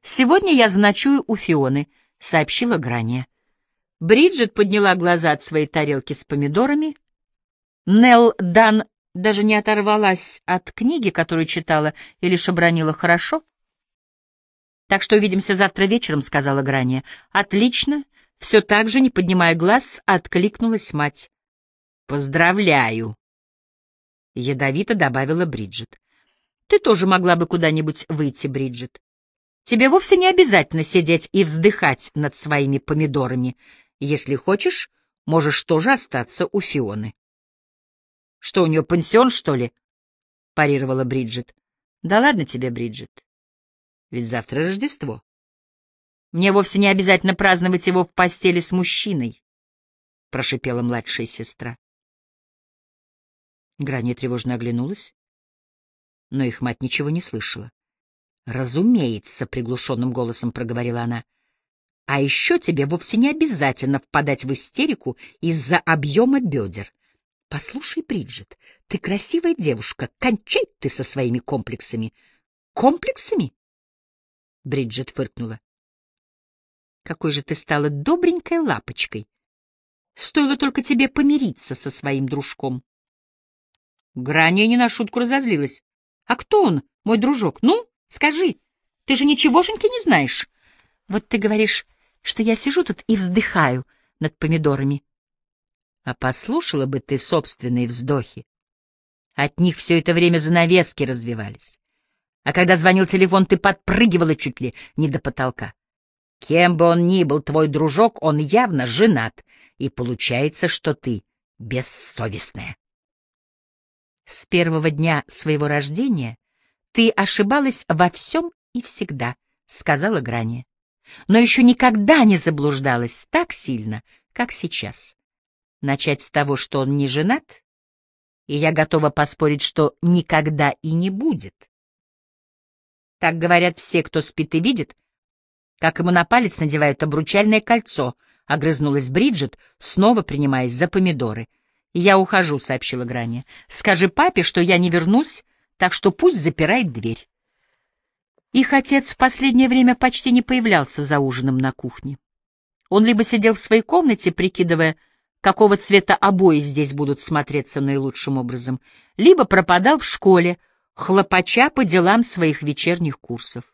«Сегодня я заночую у Фионы», — сообщила Грания. Бриджит подняла глаза от своей тарелки с помидорами. Нелл Дан даже не оторвалась от книги, которую читала, и лишь обронила «хорошо». «Так что увидимся завтра вечером», — сказала Грания. «Отлично». Все так же, не поднимая глаз, откликнулась мать. «Поздравляю», — ядовито добавила Бриджит. «Ты тоже могла бы куда-нибудь выйти, Бриджит. Тебе вовсе не обязательно сидеть и вздыхать над своими помидорами. Если хочешь, можешь тоже остаться у Фионы». «Что, у нее пансион, что ли?» — парировала Бриджит. «Да ладно тебе, Бриджит. Ведь завтра Рождество. Мне вовсе не обязательно праздновать его в постели с мужчиной», — прошипела младшая сестра. Грани тревожно оглянулась, но их мать ничего не слышала. «Разумеется», — приглушенным голосом проговорила она. «А еще тебе вовсе не обязательно впадать в истерику из-за объема бедер. Послушай, Бриджит, ты красивая девушка, кончай ты со своими комплексами». «Комплексами?» Бриджит фыркнула. «Какой же ты стала добренькой лапочкой! Стоило только тебе помириться со своим дружком». Грания не на шутку разозлилась. «А кто он, мой дружок? Ну, скажи, ты же ничегошеньки не знаешь». «Вот ты говоришь, что я сижу тут и вздыхаю над помидорами». «А послушала бы ты собственные вздохи. От них все это время занавески развивались. А когда звонил телефон, ты подпрыгивала чуть ли не до потолка. Кем бы он ни был, твой дружок, он явно женат, и получается, что ты бессовестная. С первого дня своего рождения ты ошибалась во всем и всегда, — сказала Грани. Но еще никогда не заблуждалась так сильно, как сейчас. Начать с того, что он не женат, и я готова поспорить, что никогда и не будет. Так говорят все, кто спит и видит, как ему на палец надевают обручальное кольцо, — огрызнулась Бриджит, снова принимаясь за помидоры — «Я ухожу», — сообщила Грани. «Скажи папе, что я не вернусь, так что пусть запирает дверь». Их отец в последнее время почти не появлялся за ужином на кухне. Он либо сидел в своей комнате, прикидывая, какого цвета обои здесь будут смотреться наилучшим образом, либо пропадал в школе, хлопача по делам своих вечерних курсов.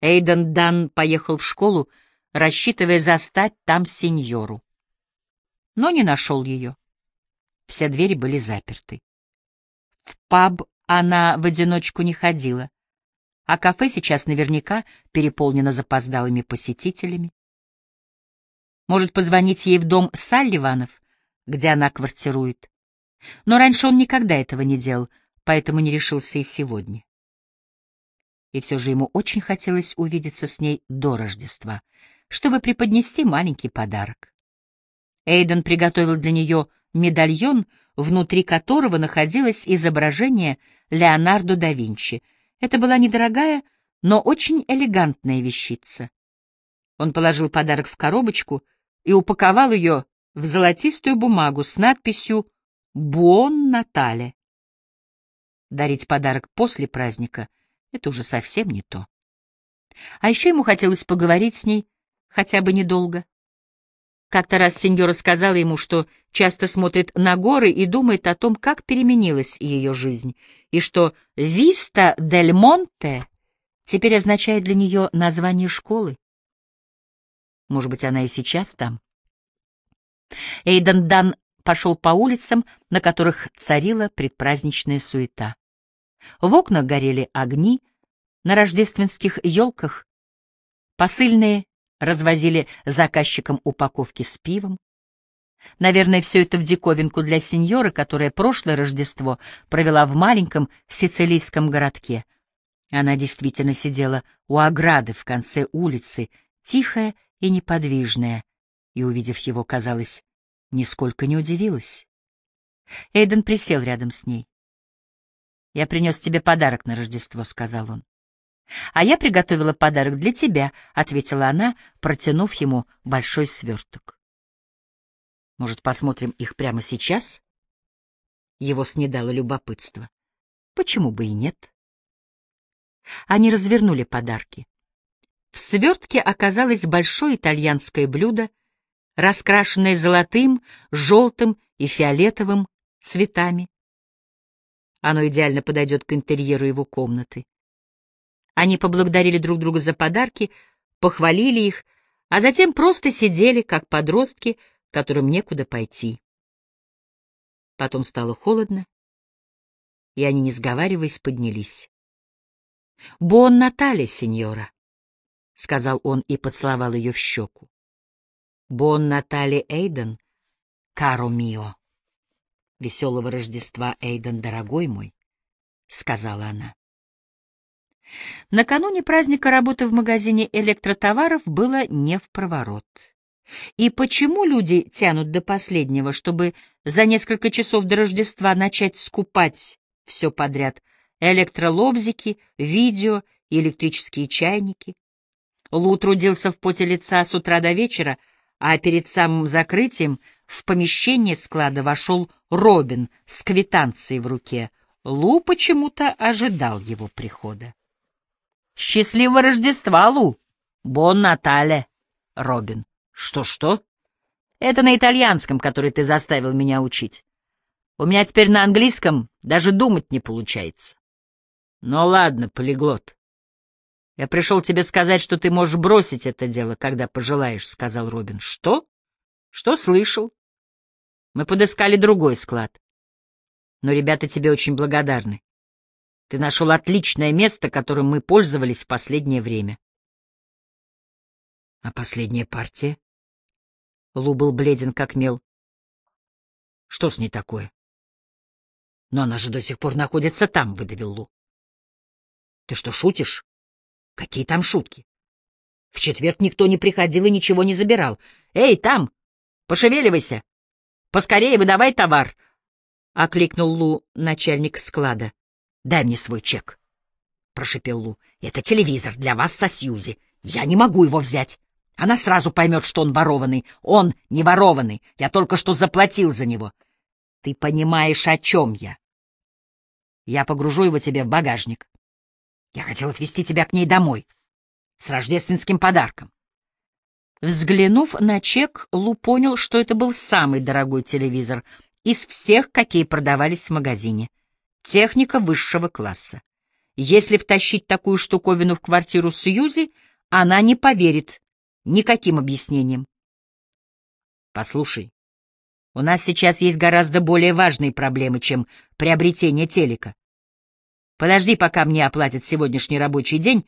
Эйден Дан поехал в школу, рассчитывая застать там сеньору но не нашел ее. Все двери были заперты. В паб она в одиночку не ходила, а кафе сейчас наверняка переполнено запоздалыми посетителями. Может, позвонить ей в дом Салливанов, где она квартирует. Но раньше он никогда этого не делал, поэтому не решился и сегодня. И все же ему очень хотелось увидеться с ней до Рождества, чтобы преподнести маленький подарок. Эйден приготовил для нее медальон, внутри которого находилось изображение Леонардо да Винчи. Это была недорогая, но очень элегантная вещица. Он положил подарок в коробочку и упаковал ее в золотистую бумагу с надписью «Буон Натале». Дарить подарок после праздника — это уже совсем не то. А еще ему хотелось поговорить с ней, хотя бы недолго. Как-то раз сеньора сказала ему, что часто смотрит на горы и думает о том, как переменилась ее жизнь, и что «Виста дель Монте» теперь означает для нее название школы. Может быть, она и сейчас там. Эйден Дан пошел по улицам, на которых царила предпраздничная суета. В окнах горели огни, на рождественских елках посыльные развозили заказчикам упаковки с пивом. Наверное, все это в диковинку для сеньоры, которая прошлое Рождество провела в маленьком сицилийском городке. Она действительно сидела у ограды в конце улицы, тихая и неподвижная, и, увидев его, казалось, нисколько не удивилась. Эйден присел рядом с ней. «Я принес тебе подарок на Рождество», — сказал он. «А я приготовила подарок для тебя», — ответила она, протянув ему большой сверток. «Может, посмотрим их прямо сейчас?» Его снедало любопытство. «Почему бы и нет?» Они развернули подарки. В свертке оказалось большое итальянское блюдо, раскрашенное золотым, желтым и фиолетовым цветами. Оно идеально подойдет к интерьеру его комнаты. Они поблагодарили друг друга за подарки, похвалили их, а затем просто сидели, как подростки, которым некуда пойти. Потом стало холодно, и они, не сговариваясь, поднялись. — Бон Наталья, сеньора, — сказал он и поцеловал ее в щеку. — Бон Наталья Эйден, каро мио. — Веселого Рождества, Эйден, дорогой мой, — сказала она. Накануне праздника работы в магазине электротоваров было не в проворот. И почему люди тянут до последнего, чтобы за несколько часов до Рождества начать скупать все подряд — электролобзики, видео электрические чайники? Лу трудился в поте лица с утра до вечера, а перед самым закрытием в помещение склада вошел Робин с квитанцией в руке. Лу почему-то ожидал его прихода. «Счастливого Рождества, Лу! Бон Натале!» Робин. «Что-что?» «Это на итальянском, который ты заставил меня учить. У меня теперь на английском даже думать не получается». «Ну ладно, полиглот. Я пришел тебе сказать, что ты можешь бросить это дело, когда пожелаешь», — сказал Робин. «Что? Что слышал?» «Мы подыскали другой склад. Но ребята тебе очень благодарны. Ты нашел отличное место, которым мы пользовались в последнее время. А последняя партия? Лу был бледен, как мел. Что с ней такое? Но она же до сих пор находится там, — выдавил Лу. Ты что, шутишь? Какие там шутки? В четверг никто не приходил и ничего не забирал. Эй, там! Пошевеливайся! Поскорее выдавай товар! — окликнул Лу начальник склада. Дай мне свой чек. — прошепел Лу. — Это телевизор для вас со Сьюзи. Я не могу его взять. Она сразу поймет, что он ворованный. Он не ворованный. Я только что заплатил за него. Ты понимаешь, о чем я? Я погружу его тебе в багажник. Я хотел отвезти тебя к ней домой. С рождественским подарком. Взглянув на чек, Лу понял, что это был самый дорогой телевизор из всех, какие продавались в магазине. Техника высшего класса. Если втащить такую штуковину в квартиру Сьюзи, она не поверит никаким объяснениям. Послушай, у нас сейчас есть гораздо более важные проблемы, чем приобретение телека. Подожди, пока мне оплатят сегодняшний рабочий день,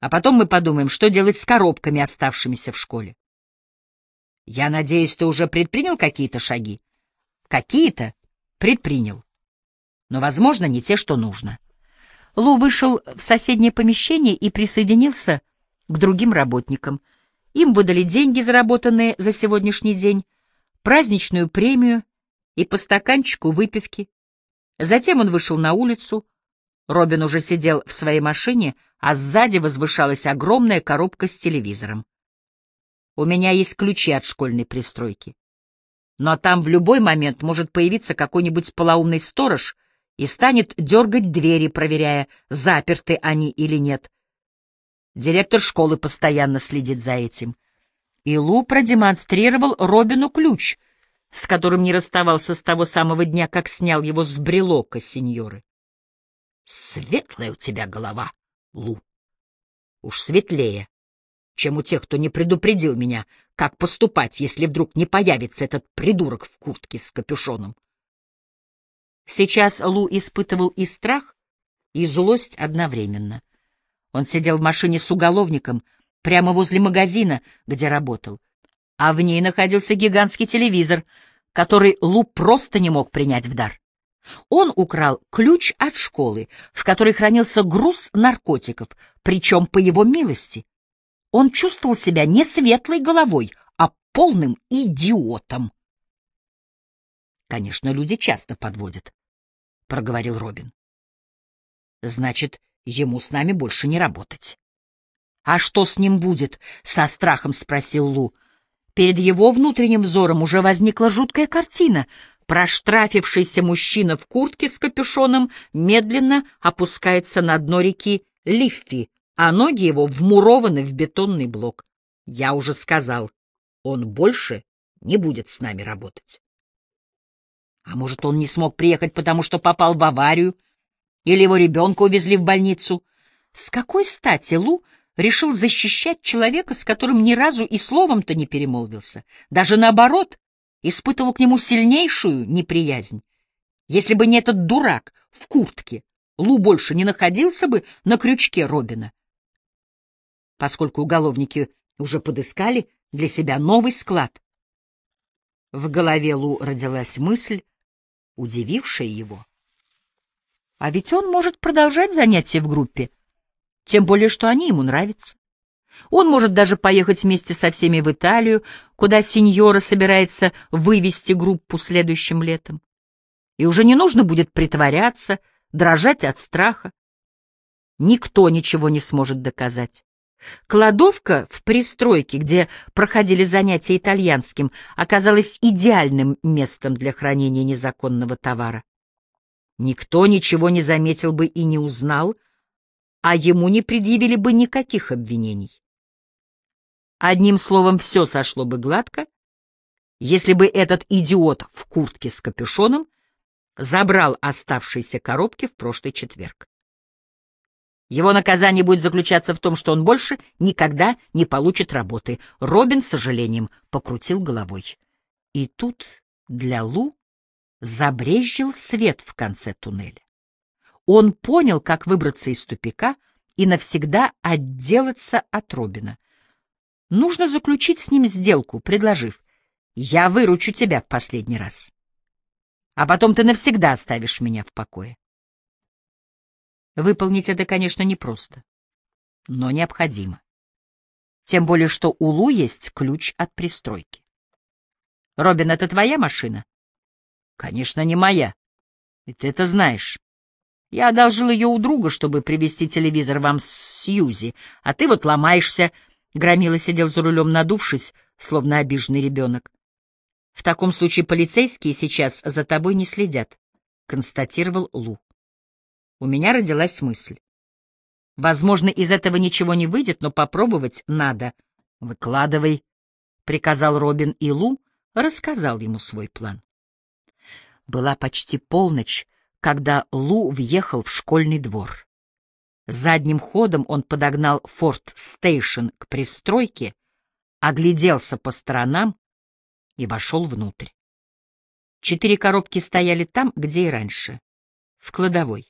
а потом мы подумаем, что делать с коробками, оставшимися в школе. Я надеюсь, ты уже предпринял какие-то шаги? Какие-то предпринял но, возможно, не те, что нужно. Лу вышел в соседнее помещение и присоединился к другим работникам. Им выдали деньги, заработанные за сегодняшний день, праздничную премию и по стаканчику выпивки. Затем он вышел на улицу. Робин уже сидел в своей машине, а сзади возвышалась огромная коробка с телевизором. «У меня есть ключи от школьной пристройки. Но там в любой момент может появиться какой-нибудь полоумный сторож — и станет дергать двери, проверяя, заперты они или нет. Директор школы постоянно следит за этим. И Лу продемонстрировал Робину ключ, с которым не расставался с того самого дня, как снял его с брелока сеньоры. Светлая у тебя голова, Лу. Уж светлее, чем у тех, кто не предупредил меня, как поступать, если вдруг не появится этот придурок в куртке с капюшоном. Сейчас Лу испытывал и страх, и злость одновременно. Он сидел в машине с уголовником прямо возле магазина, где работал, а в ней находился гигантский телевизор, который Лу просто не мог принять в дар. Он украл ключ от школы, в которой хранился груз наркотиков, причем по его милости. Он чувствовал себя не светлой головой, а полным идиотом. Конечно, люди часто подводят. — проговорил Робин. «Значит, ему с нами больше не работать». «А что с ним будет?» — со страхом спросил Лу. Перед его внутренним взором уже возникла жуткая картина. Проштрафившийся мужчина в куртке с капюшоном медленно опускается на дно реки Лиффи, а ноги его вмурованы в бетонный блок. Я уже сказал, он больше не будет с нами работать. А может, он не смог приехать, потому что попал в аварию, или его ребенка увезли в больницу? С какой стати Лу решил защищать человека, с которым ни разу и словом-то не перемолвился? Даже наоборот, испытывал к нему сильнейшую неприязнь. Если бы не этот дурак в куртке, Лу больше не находился бы на крючке Робина. Поскольку уголовники уже подыскали для себя новый склад. В голове Лу родилась мысль, удивившая его. А ведь он может продолжать занятия в группе, тем более что они ему нравятся. Он может даже поехать вместе со всеми в Италию, куда сеньора собирается вывести группу следующим летом. И уже не нужно будет притворяться, дрожать от страха. Никто ничего не сможет доказать. Кладовка в пристройке, где проходили занятия итальянским, оказалась идеальным местом для хранения незаконного товара. Никто ничего не заметил бы и не узнал, а ему не предъявили бы никаких обвинений. Одним словом, все сошло бы гладко, если бы этот идиот в куртке с капюшоном забрал оставшиеся коробки в прошлый четверг. Его наказание будет заключаться в том, что он больше никогда не получит работы. Робин с сожалением покрутил головой. И тут для Лу забрезжил свет в конце туннеля. Он понял, как выбраться из тупика и навсегда отделаться от Робина. Нужно заключить с ним сделку, предложив «Я выручу тебя в последний раз, а потом ты навсегда оставишь меня в покое». Выполнить это, конечно, непросто, но необходимо. Тем более, что у Лу есть ключ от пристройки. «Робин, это твоя машина?» «Конечно, не моя. И ты это знаешь. Я одолжил ее у друга, чтобы привезти телевизор вам с Сьюзи, а ты вот ломаешься». Громила сидел за рулем, надувшись, словно обиженный ребенок. «В таком случае полицейские сейчас за тобой не следят», — констатировал Лу у меня родилась мысль. Возможно, из этого ничего не выйдет, но попробовать надо. Выкладывай, — приказал Робин, и Лу рассказал ему свой план. Была почти полночь, когда Лу въехал в школьный двор. Задним ходом он подогнал Форт Стейшн к пристройке, огляделся по сторонам и вошел внутрь. Четыре коробки стояли там, где и раньше, в кладовой.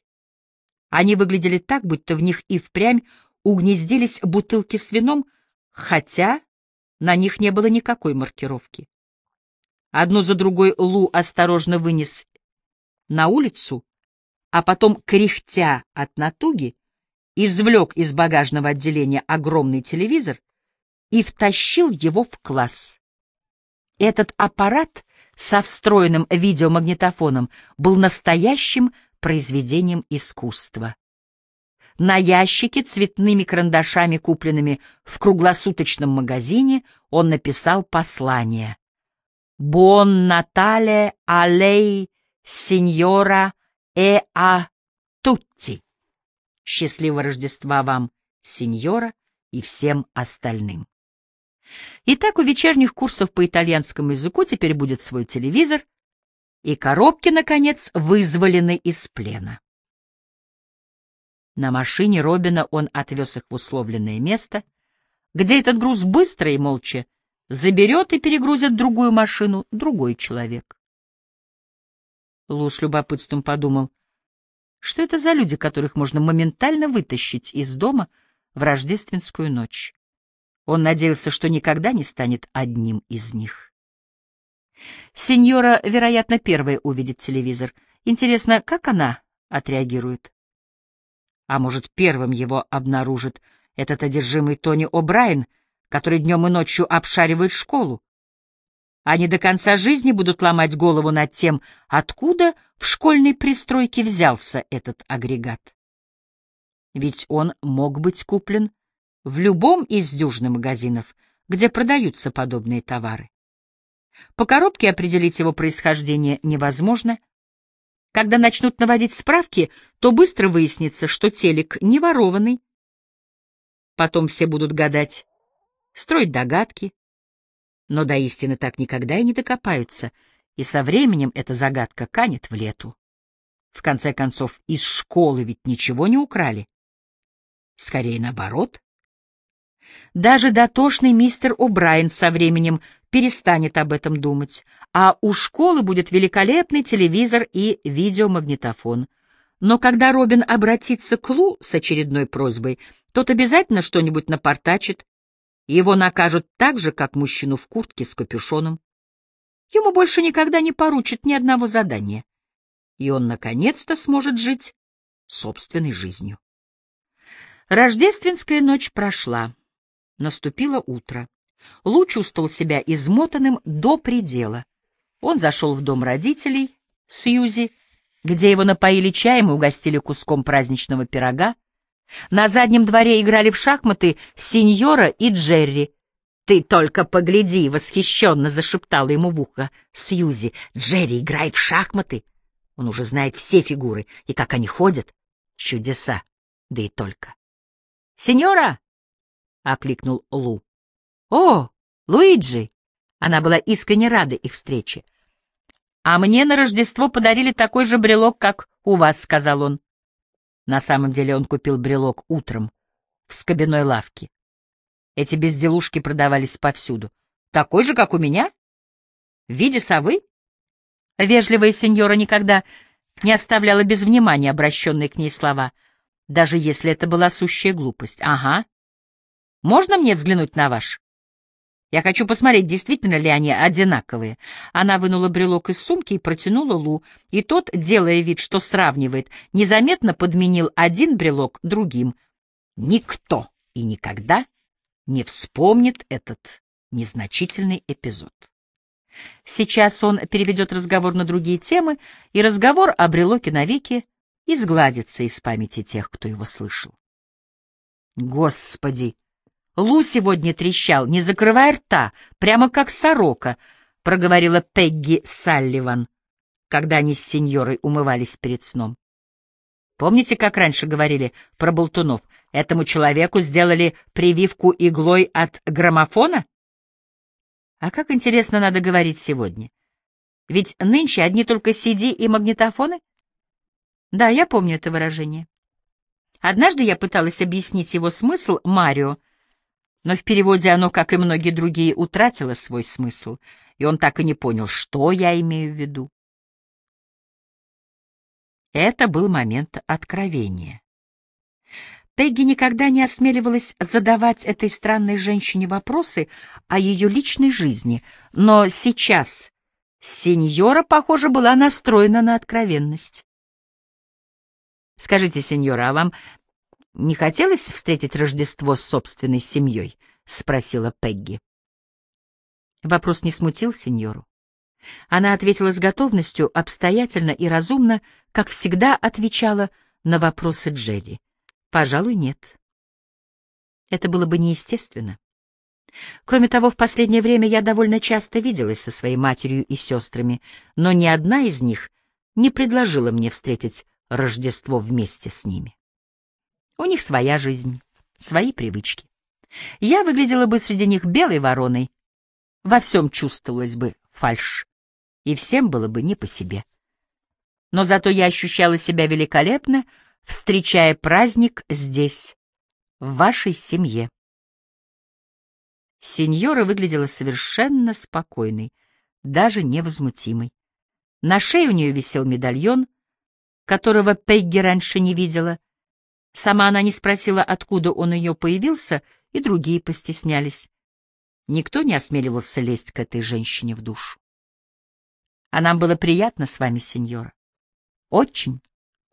Они выглядели так, будто в них и впрямь угнездились бутылки с вином, хотя на них не было никакой маркировки. Одну за другой Лу осторожно вынес на улицу, а потом, кряхтя от натуги, извлек из багажного отделения огромный телевизор и втащил его в класс. Этот аппарат со встроенным видеомагнитофоном был настоящим произведением искусства. На ящике цветными карандашами, купленными в круглосуточном магазине, он написал послание. «Бон Натале алей сеньора э а тутти». «Счастливого Рождества вам, сеньора, и всем остальным». Итак, у вечерних курсов по итальянскому языку теперь будет свой телевизор — и коробки, наконец, вызволены из плена. На машине Робина он отвез их в условленное место, где этот груз быстро и молча заберет и перегрузит другую машину другой человек. Лу с любопытством подумал, что это за люди, которых можно моментально вытащить из дома в рождественскую ночь. Он надеялся, что никогда не станет одним из них. Сеньора, вероятно, первая увидит телевизор. Интересно, как она отреагирует? А может, первым его обнаружит этот одержимый Тони О'Брайен, который днем и ночью обшаривает школу? Они до конца жизни будут ломать голову над тем, откуда в школьной пристройке взялся этот агрегат. Ведь он мог быть куплен в любом из дюжных магазинов, где продаются подобные товары. По коробке определить его происхождение невозможно. Когда начнут наводить справки, то быстро выяснится, что телек не ворованный, Потом все будут гадать, строить догадки, но до истины так никогда и не докопаются, и со временем эта загадка канет в лету. В конце концов, из школы ведь ничего не украли. Скорее наоборот. Даже дотошный мистер О'Брайен со временем перестанет об этом думать, а у школы будет великолепный телевизор и видеомагнитофон. Но когда Робин обратится к Лу с очередной просьбой, тот обязательно что-нибудь напортачит, его накажут так же, как мужчину в куртке с капюшоном. Ему больше никогда не поручат ни одного задания, и он наконец-то сможет жить собственной жизнью. Рождественская ночь прошла. Наступило утро. Лу чувствовал себя измотанным до предела. Он зашел в дом родителей, Сьюзи, где его напоили чаем и угостили куском праздничного пирога. На заднем дворе играли в шахматы Синьора и Джерри. «Ты только погляди!» — восхищенно зашептала ему в ухо Сьюзи. «Джерри играет в шахматы! Он уже знает все фигуры и как они ходят. Чудеса! Да и только!» «Синьора!» — окликнул Лу. «О, Луиджи!» Она была искренне рада их встрече. «А мне на Рождество подарили такой же брелок, как у вас», — сказал он. На самом деле он купил брелок утром в скобяной лавке. Эти безделушки продавались повсюду. Такой же, как у меня? В виде совы? Вежливая сеньора никогда не оставляла без внимания обращенные к ней слова, даже если это была сущая глупость. Ага. Можно мне взглянуть на ваш? Я хочу посмотреть, действительно ли они одинаковые. Она вынула брелок из сумки и протянула Лу, и тот, делая вид, что сравнивает, незаметно подменил один брелок другим. Никто и никогда не вспомнит этот незначительный эпизод. Сейчас он переведет разговор на другие темы, и разговор о брелоке навеки изгладится из памяти тех, кто его слышал. Господи! Лу сегодня трещал, не закрывая рта, прямо как сорока, — проговорила Пегги Салливан, когда они с сеньорой умывались перед сном. Помните, как раньше говорили про болтунов? Этому человеку сделали прививку иглой от граммофона? А как интересно надо говорить сегодня? Ведь нынче одни только CD и магнитофоны? Да, я помню это выражение. Однажды я пыталась объяснить его смысл Марио, но в переводе оно, как и многие другие, утратило свой смысл, и он так и не понял, что я имею в виду. Это был момент откровения. Пегги никогда не осмеливалась задавать этой странной женщине вопросы о ее личной жизни, но сейчас сеньора, похоже, была настроена на откровенность. «Скажите, сеньора, а вам не хотелось встретить Рождество с собственной семьей? — спросила Пегги. Вопрос не смутил сеньору. Она ответила с готовностью, обстоятельно и разумно, как всегда отвечала на вопросы Джерри. Пожалуй, нет. Это было бы неестественно. Кроме того, в последнее время я довольно часто виделась со своей матерью и сестрами, но ни одна из них не предложила мне встретить Рождество вместе с ними. У них своя жизнь, свои привычки. Я выглядела бы среди них белой вороной, во всем чувствовалась бы фальшь, и всем было бы не по себе. Но зато я ощущала себя великолепно, встречая праздник здесь, в вашей семье. Сеньора выглядела совершенно спокойной, даже невозмутимой. На шее у нее висел медальон, которого Пегги раньше не видела, Сама она не спросила, откуда он ее появился, и другие постеснялись. Никто не осмеливался лезть к этой женщине в душу. А нам было приятно с вами, сеньора. Очень,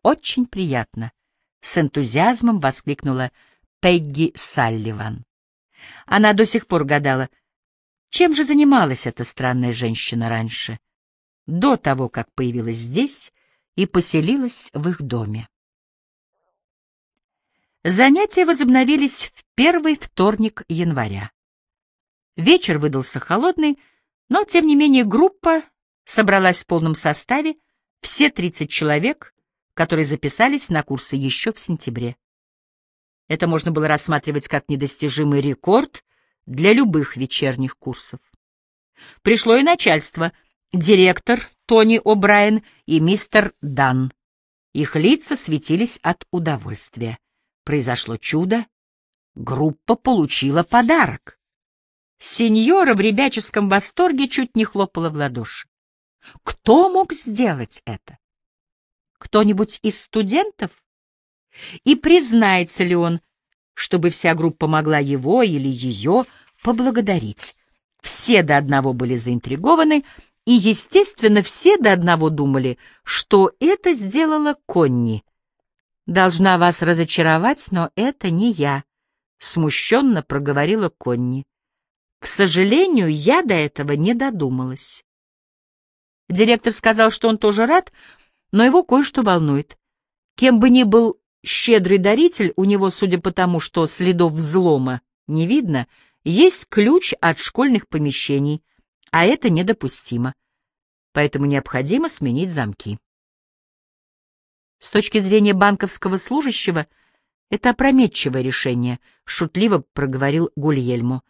очень приятно, — с энтузиазмом воскликнула Пегги Салливан. Она до сих пор гадала, чем же занималась эта странная женщина раньше, до того, как появилась здесь и поселилась в их доме. Занятия возобновились в первый вторник января. Вечер выдался холодный, но, тем не менее, группа собралась в полном составе, все 30 человек, которые записались на курсы еще в сентябре. Это можно было рассматривать как недостижимый рекорд для любых вечерних курсов. Пришло и начальство, директор Тони О'Брайен и мистер Дан. Их лица светились от удовольствия. Произошло чудо. Группа получила подарок. Сеньора в ребяческом восторге чуть не хлопала в ладоши. Кто мог сделать это? Кто-нибудь из студентов? И признается ли он, чтобы вся группа могла его или ее поблагодарить? Все до одного были заинтригованы, и, естественно, все до одного думали, что это сделала Конни. «Должна вас разочаровать, но это не я», — смущенно проговорила Конни. «К сожалению, я до этого не додумалась». Директор сказал, что он тоже рад, но его кое-что волнует. Кем бы ни был щедрый даритель, у него, судя по тому, что следов взлома не видно, есть ключ от школьных помещений, а это недопустимо. Поэтому необходимо сменить замки. С точки зрения банковского служащего, это опрометчивое решение, шутливо проговорил Гульельмо.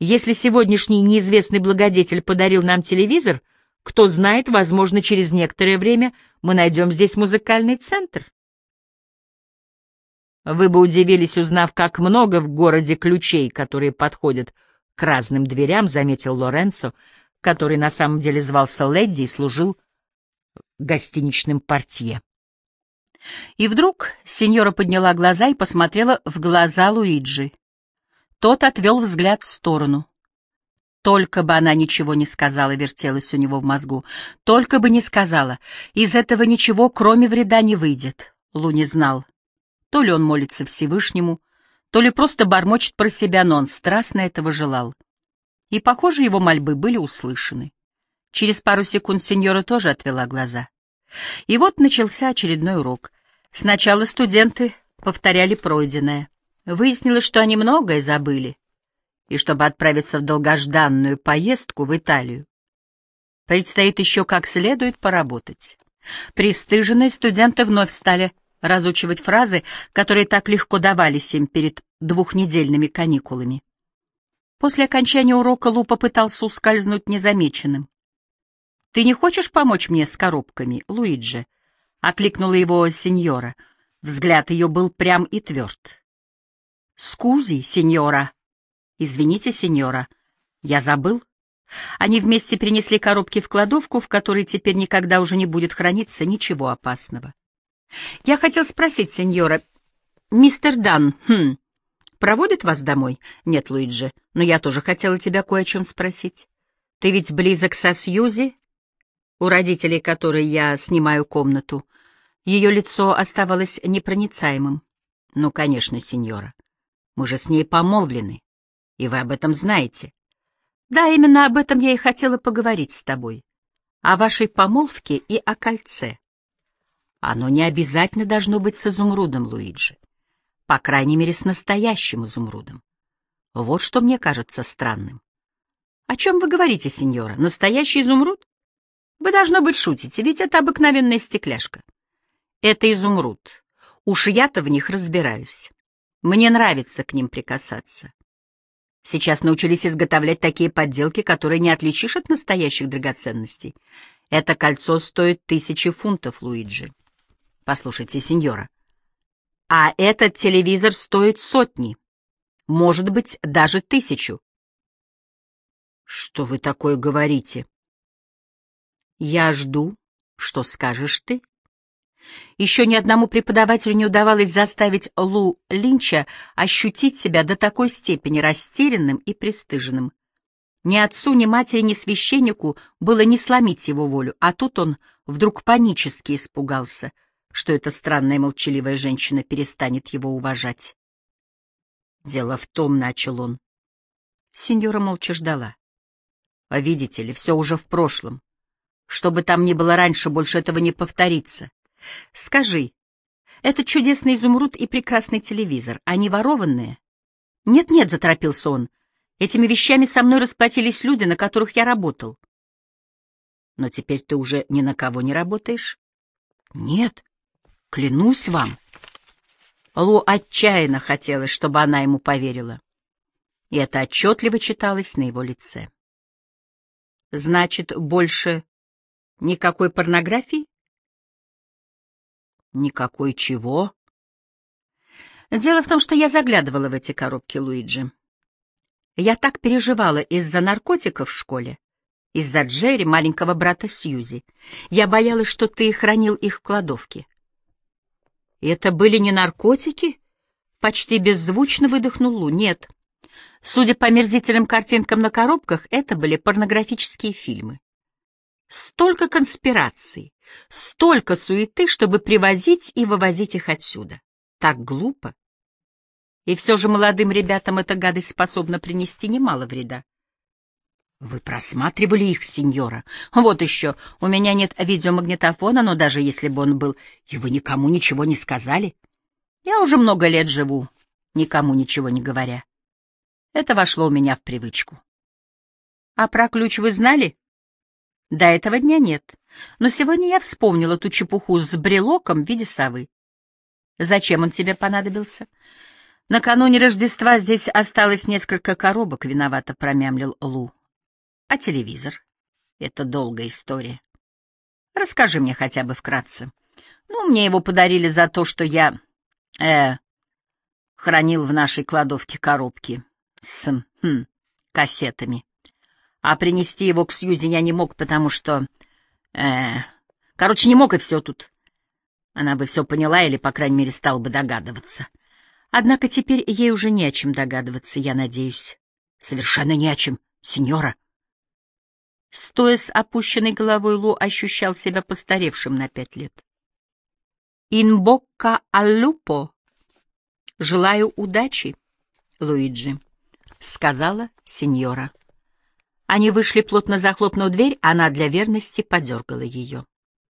Если сегодняшний неизвестный благодетель подарил нам телевизор — кто знает, возможно, через некоторое время мы найдем здесь музыкальный центр. Вы бы удивились, узнав, как много в городе ключей, которые подходят к разным дверям, заметил Лоренцо, который на самом деле звался Ледди и служил гостиничным портье. И вдруг сеньора подняла глаза и посмотрела в глаза Луиджи. Тот отвел взгляд в сторону. Только бы она ничего не сказала, вертелась у него в мозгу. Только бы не сказала. Из этого ничего, кроме вреда, не выйдет. Лу не знал. То ли он молится Всевышнему, то ли просто бормочет про себя, но он страстно этого желал. И, похоже, его мольбы были услышаны. Через пару секунд сеньора тоже отвела глаза. И вот начался очередной урок. Сначала студенты повторяли пройденное. Выяснилось, что они многое забыли и чтобы отправиться в долгожданную поездку в Италию. Предстоит еще как следует поработать. Пристыженные студенты вновь стали разучивать фразы, которые так легко давались им перед двухнедельными каникулами. После окончания урока Лу попытался ускользнуть незамеченным. «Ты не хочешь помочь мне с коробками, Луиджи?» — окликнула его сеньора. Взгляд ее был прям и тверд. «Скузи, сеньора!» «Извините, сеньора, я забыл». Они вместе принесли коробки в кладовку, в которой теперь никогда уже не будет храниться ничего опасного. «Я хотел спросить, сеньора, мистер Дан, хм, проводит вас домой?» «Нет, Луиджи, но я тоже хотела тебя кое о чем спросить. Ты ведь близок со Сьюзи, у родителей которой я снимаю комнату?» Ее лицо оставалось непроницаемым. «Ну, конечно, сеньора. Мы же с ней помолвлены. И вы об этом знаете. Да, именно об этом я и хотела поговорить с тобой. О вашей помолвке и о кольце. Оно не обязательно должно быть с изумрудом, Луиджи. По крайней мере, с настоящим изумрудом. Вот что мне кажется странным. О чем вы говорите, сеньора? Настоящий изумруд? Вы, должно быть, шутите, ведь это обыкновенная стекляшка. Это изумруд. Уж я-то в них разбираюсь. Мне нравится к ним прикасаться. Сейчас научились изготовлять такие подделки, которые не отличишь от настоящих драгоценностей. Это кольцо стоит тысячи фунтов, Луиджи. Послушайте, сеньора, а этот телевизор стоит сотни, может быть, даже тысячу. Что вы такое говорите? Я жду, что скажешь ты. Еще ни одному преподавателю не удавалось заставить Лу Линча ощутить себя до такой степени растерянным и пристыженным. Ни отцу, ни матери, ни священнику было не сломить его волю, а тут он вдруг панически испугался, что эта странная молчаливая женщина перестанет его уважать. «Дело в том», — начал он. Сеньора молча ждала. «А видите ли, все уже в прошлом. Что бы там ни было раньше, больше этого не повторится. Скажи, этот чудесный изумруд и прекрасный телевизор, они ворованные? Нет-нет, заторопился он. Этими вещами со мной расплатились люди, на которых я работал. Но теперь ты уже ни на кого не работаешь? Нет, клянусь вам. Лу отчаянно хотелось, чтобы она ему поверила. И это отчетливо читалось на его лице. Значит, больше никакой порнографии? Никакой чего? Дело в том, что я заглядывала в эти коробки Луиджи. Я так переживала из-за наркотиков в школе, из-за Джерри, маленького брата Сьюзи. Я боялась, что ты хранил их в кладовке. «Это были не наркотики?» — почти беззвучно выдохнул Лу. «Нет. Судя по мерзительным картинкам на коробках, это были порнографические фильмы. Столько конспираций, столько суеты, чтобы привозить и вывозить их отсюда. Так глупо. И все же молодым ребятам эта гадость способна принести немало вреда. Вы просматривали их, сеньора? Вот еще, у меня нет видеомагнитофона, но даже если бы он был, и вы никому ничего не сказали. Я уже много лет живу, никому ничего не говоря. Это вошло у меня в привычку. А про ключ вы знали? До этого дня нет. Но сегодня я вспомнила ту чепуху с брелоком в виде совы. Зачем он тебе понадобился? Накануне Рождества здесь осталось несколько коробок, виновато промямлил Лу. А телевизор? Это долгая история. Расскажи мне хотя бы вкратце. Ну, мне его подарили за то, что я... э хранил в нашей кладовке коробки с... Хм, кассетами. А принести его к Сьюзи я не мог, потому что... э Короче, не мог, и все тут. Она бы все поняла или, по крайней мере, стала бы догадываться. Однако теперь ей уже не о чем догадываться, я надеюсь. Совершенно не о чем, сеньора. Стоя с опущенной головой, Лу ощущал себя постаревшим на пять лет. «Инбокка аллупо!» «Желаю удачи, Луиджи», — сказала сеньора. Они вышли, плотно захлопнув дверь, она для верности подергала ее.